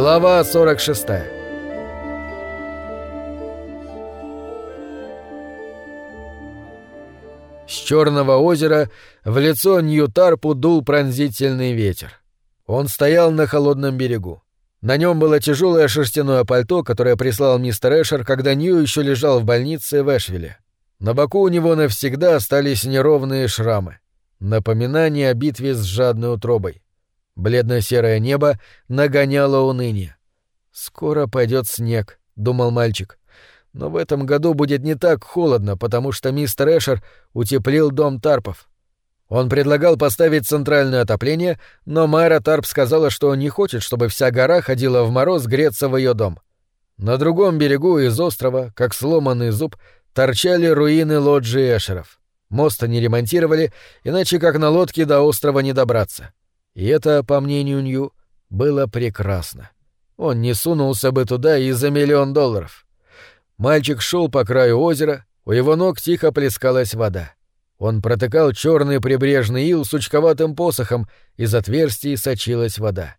Глава 46 С Черного озера в лицо Ньютарпу дул пронзительный ветер. Он стоял на холодном берегу. На нем было тяжелое шерстяное пальто, которое прислал мистер Эшер, когда Нью еще лежал в больнице в Эшвилле. На боку у него навсегда остались неровные шрамы. Напоминание о битве с жадной утробой. Бледно-серое небо нагоняло уныние. «Скоро пойдет снег», — думал мальчик. «Но в этом году будет не так холодно, потому что мистер Эшер утеплил дом Тарпов. Он предлагал поставить центральное отопление, но Майра Тарп сказала, что не хочет, чтобы вся гора ходила в мороз греться в ее дом. На другом берегу из острова, как сломанный зуб, торчали руины лоджии Эшеров. Моста не ремонтировали, иначе как на лодке до острова не добраться. И это, по мнению Нью, было прекрасно. Он не сунулся бы туда и за миллион долларов. Мальчик шел по краю озера, у его ног тихо плескалась вода. Он протыкал черный прибрежный ил сучковатым посохом, из отверстий сочилась вода.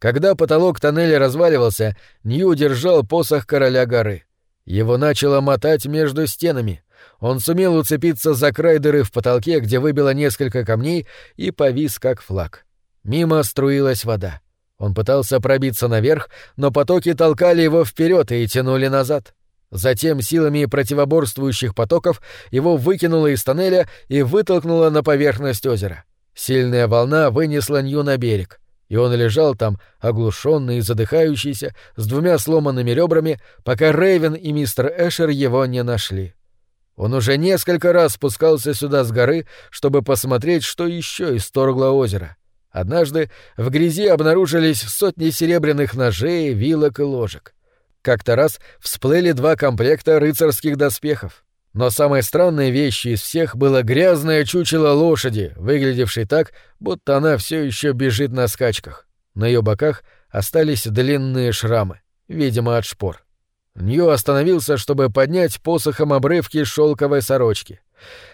Когда потолок тоннеля разваливался, Нью держал посох короля горы. Его начало мотать между стенами. Он сумел уцепиться за край дыры в потолке, где выбило несколько камней, и повис как флаг. Мимо струилась вода. Он пытался пробиться наверх, но потоки толкали его вперед и тянули назад. Затем силами противоборствующих потоков его выкинуло из тоннеля и вытолкнуло на поверхность озера. Сильная волна вынесла Нью на берег, и он лежал там, оглушенный и задыхающийся, с двумя сломанными ребрами, пока Рейвен и мистер Эшер его не нашли. Он уже несколько раз спускался сюда с горы, чтобы посмотреть, что еще исторгло озеро. Однажды в грязи обнаружились сотни серебряных ножей, вилок и ложек. Как-то раз всплыли два комплекта рыцарских доспехов. Но самой странной вещью из всех было грязное чучело лошади, выглядевшей так, будто она все еще бежит на скачках. На ее боках остались длинные шрамы, видимо, от шпор. Нью остановился, чтобы поднять посохом обрывки шелковой сорочки.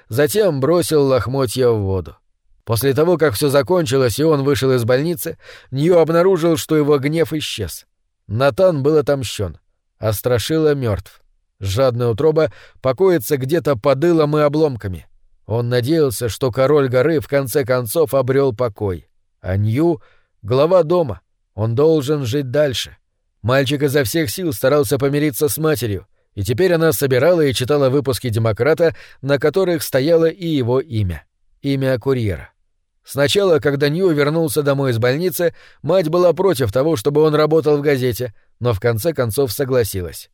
Затем бросил лохмотья в воду. После того, как все закончилось и он вышел из больницы, Нью обнаружил, что его гнев исчез. Натан был отомщен а Страшила мертв. Жадная утроба покоится где-то под илом и обломками. Он надеялся, что король горы в конце концов обрел покой. А Нью — глава дома. Он должен жить дальше. Мальчик изо всех сил старался помириться с матерью, и теперь она собирала и читала выпуски «Демократа», на которых стояло и его имя. Имя курьера. Сначала, когда Нью вернулся домой из больницы, мать была против того, чтобы он работал в газете, но в конце концов согласилась.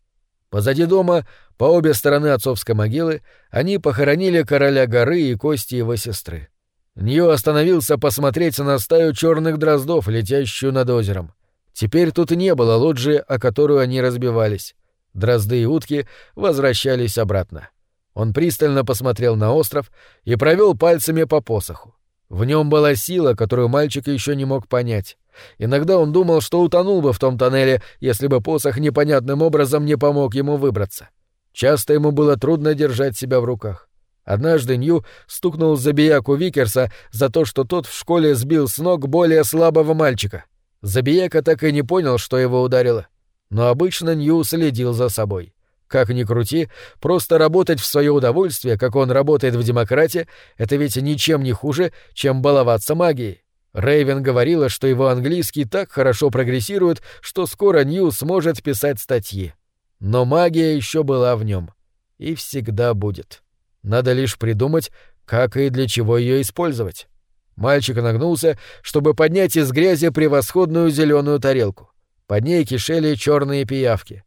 Позади дома, по обе стороны отцовской могилы, они похоронили короля горы и кости его сестры. Нью остановился посмотреть на стаю черных дроздов, летящую над озером. Теперь тут не было лоджии, о которую они разбивались. Дрозды и утки возвращались обратно. Он пристально посмотрел на остров и провел пальцами по посоху. В нем была сила, которую мальчик еще не мог понять. Иногда он думал, что утонул бы в том тоннеле, если бы посох непонятным образом не помог ему выбраться. Часто ему было трудно держать себя в руках. Однажды Нью стукнул Забияку Викерса за то, что тот в школе сбил с ног более слабого мальчика. Забияка так и не понял, что его ударило. Но обычно Нью следил за собой. Как ни крути, просто работать в свое удовольствие, как он работает в демократе, это ведь ничем не хуже, чем баловаться магией. Рейвен говорила, что его английский так хорошо прогрессирует, что скоро Нью сможет писать статьи. Но магия еще была в нем. И всегда будет. Надо лишь придумать, как и для чего ее использовать. Мальчик нагнулся, чтобы поднять из грязи превосходную зеленую тарелку. Под ней кишели черные пиявки.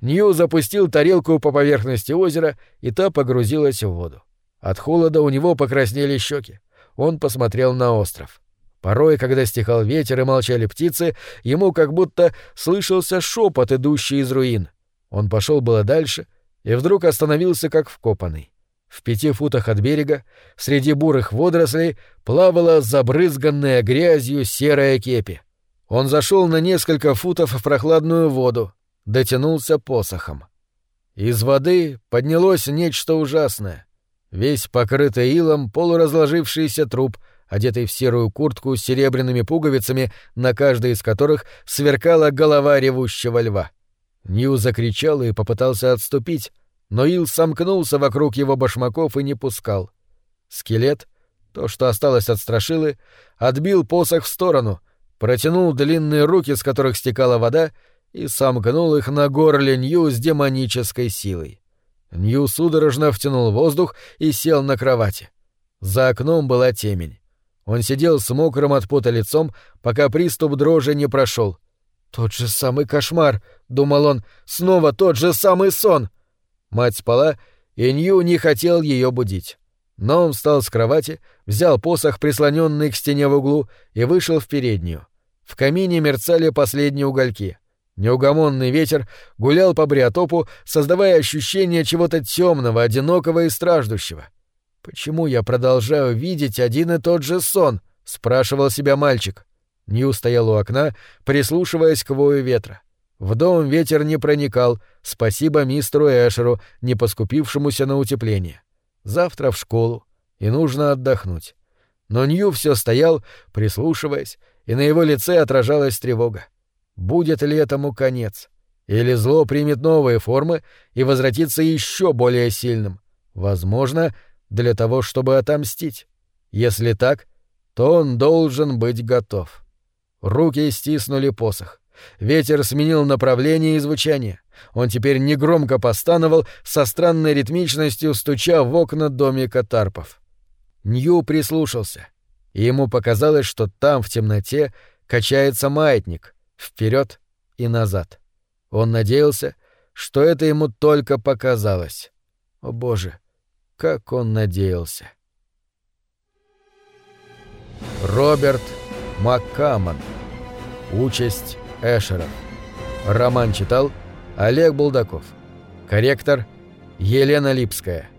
Нью запустил тарелку по поверхности озера, и та погрузилась в воду. От холода у него покраснели щеки. Он посмотрел на остров. Порой, когда стихал ветер и молчали птицы, ему как будто слышался шепот, идущий из руин. Он пошел было дальше и вдруг остановился как вкопанный. В пяти футах от берега, среди бурых водорослей, плавала забрызганная грязью серая кепи. Он зашел на несколько футов в прохладную воду, дотянулся посохом. Из воды поднялось нечто ужасное. Весь покрытый илом полуразложившийся труп, одетый в серую куртку с серебряными пуговицами, на каждой из которых сверкала голова ревущего льва. Нью закричал и попытался отступить, но Ил сомкнулся вокруг его башмаков и не пускал. Скелет, то, что осталось от страшилы, отбил посох в сторону, протянул длинные руки, с которых стекала вода, и сомкнул их на горле Нью с демонической силой. Нью судорожно втянул воздух и сел на кровати. За окном была темень. Он сидел с мокрым от пота лицом, пока приступ дрожи не прошел. «Тот же самый кошмар!» — думал он. «Снова тот же самый сон!» Мать спала, и Нью не хотел ее будить. Но он встал с кровати, взял посох, прислоненный к стене в углу, и вышел в переднюю. В камине мерцали последние угольки. Неугомонный ветер гулял по бриотопу, создавая ощущение чего-то темного, одинокого и страждущего. «Почему я продолжаю видеть один и тот же сон?» — спрашивал себя мальчик. Нью стоял у окна, прислушиваясь к вою ветра. В дом ветер не проникал, спасибо мистеру Эшеру, не поскупившемуся на утепление. Завтра в школу, и нужно отдохнуть. Но Нью все стоял, прислушиваясь, и на его лице отражалась тревога. Будет ли этому конец? Или зло примет новые формы и возвратится еще более сильным? Возможно, для того, чтобы отомстить. Если так, то он должен быть готов. Руки стиснули посох. Ветер сменил направление и звучание. Он теперь негромко постановал, со странной ритмичностью стуча в окна домика Тарпов. Нью прислушался. И ему показалось, что там, в темноте, качается маятник, вперед и назад. Он надеялся, что это ему только показалось. О боже, как он надеялся. Роберт Маккамон. Участь Эшера. Роман читал Олег Булдаков. Корректор Елена Липская.